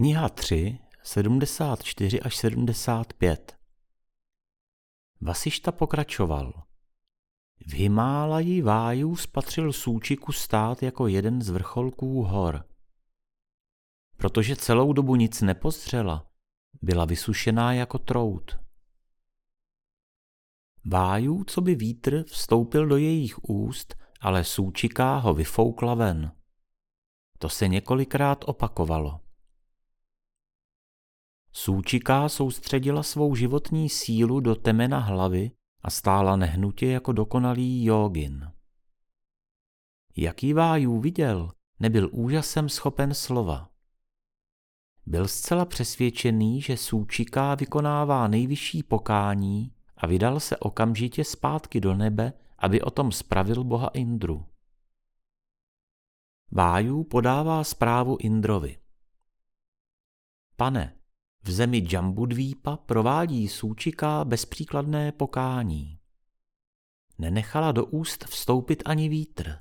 Kniha 3, 74 až 75 Vasišta pokračoval. V Himálaji vájů spatřil Súčiku stát jako jeden z vrcholků hor. Protože celou dobu nic nepozřela, byla vysušená jako trout. Vájů, co by vítr, vstoupil do jejich úst, ale Súčiká ho vyfoukla ven. To se několikrát opakovalo. Súčiká soustředila svou životní sílu do temena hlavy a stála nehnutě jako dokonalý jogin. Jaký vájů viděl, nebyl úžasem schopen slova. Byl zcela přesvědčený, že Súčiká vykonává nejvyšší pokání a vydal se okamžitě zpátky do nebe, aby o tom spravil boha Indru. Vájů podává zprávu Indrovi. Pane, v zemi Džambudvípa provádí Súčiká bezpříkladné pokání. Nenechala do úst vstoupit ani vítr.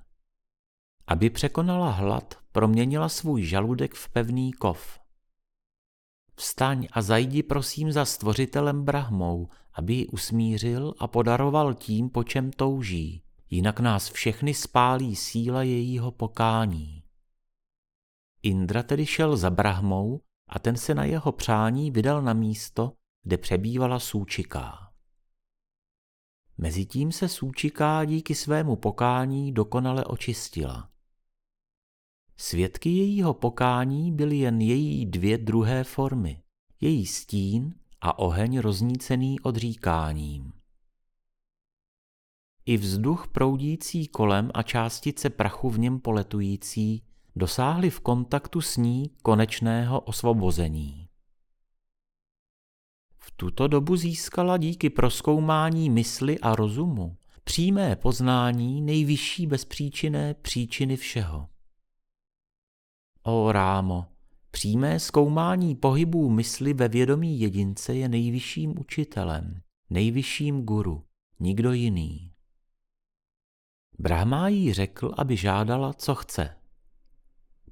Aby překonala hlad, proměnila svůj žaludek v pevný kov. Vstaň a zajdi prosím za stvořitelem Brahmou, aby ji usmířil a podaroval tím, po čem touží, jinak nás všechny spálí síla jejího pokání. Indra tedy šel za Brahmou a ten se na jeho přání vydal na místo, kde přebývala Súčiká. Mezitím se Súčiká díky svému pokání dokonale očistila. Svědky jejího pokání byly jen její dvě druhé formy, její stín a oheň roznícený odříkáním. I vzduch proudící kolem a částice prachu v něm poletující dosáhli v kontaktu s ní konečného osvobození. V tuto dobu získala díky proskoumání mysli a rozumu přímé poznání nejvyšší bezpříčinné příčiny všeho. O rámo, přímé zkoumání pohybů mysli ve vědomí jedince je nejvyšším učitelem, nejvyšším guru, nikdo jiný. Brahma jí řekl, aby žádala, co chce.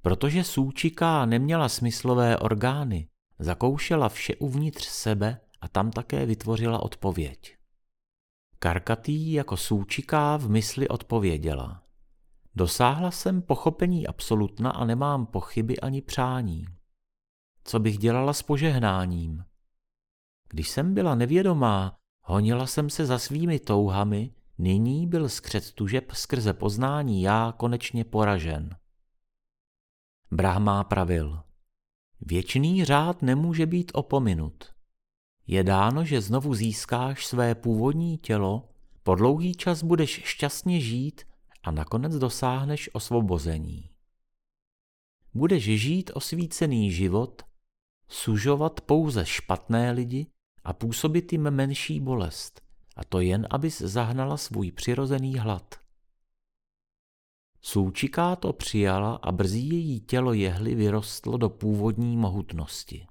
Protože Súčiká neměla smyslové orgány, zakoušela vše uvnitř sebe a tam také vytvořila odpověď. Karkatý jako Súčiká v mysli odpověděla. Dosáhla jsem pochopení absolutna a nemám pochyby ani přání. Co bych dělala s požehnáním? Když jsem byla nevědomá, honila jsem se za svými touhami, nyní byl skřet tužeb skrze poznání já konečně poražen. Brahma pravil. Věčný řád nemůže být opominut. Je dáno, že znovu získáš své původní tělo, po dlouhý čas budeš šťastně žít a nakonec dosáhneš osvobození. Budeš žít osvícený život, sužovat pouze špatné lidi a působit jim menší bolest, a to jen, abys zahnala svůj přirozený hlad. Součiká to přijala a brzy její tělo jehly vyrostlo do původní mohutnosti.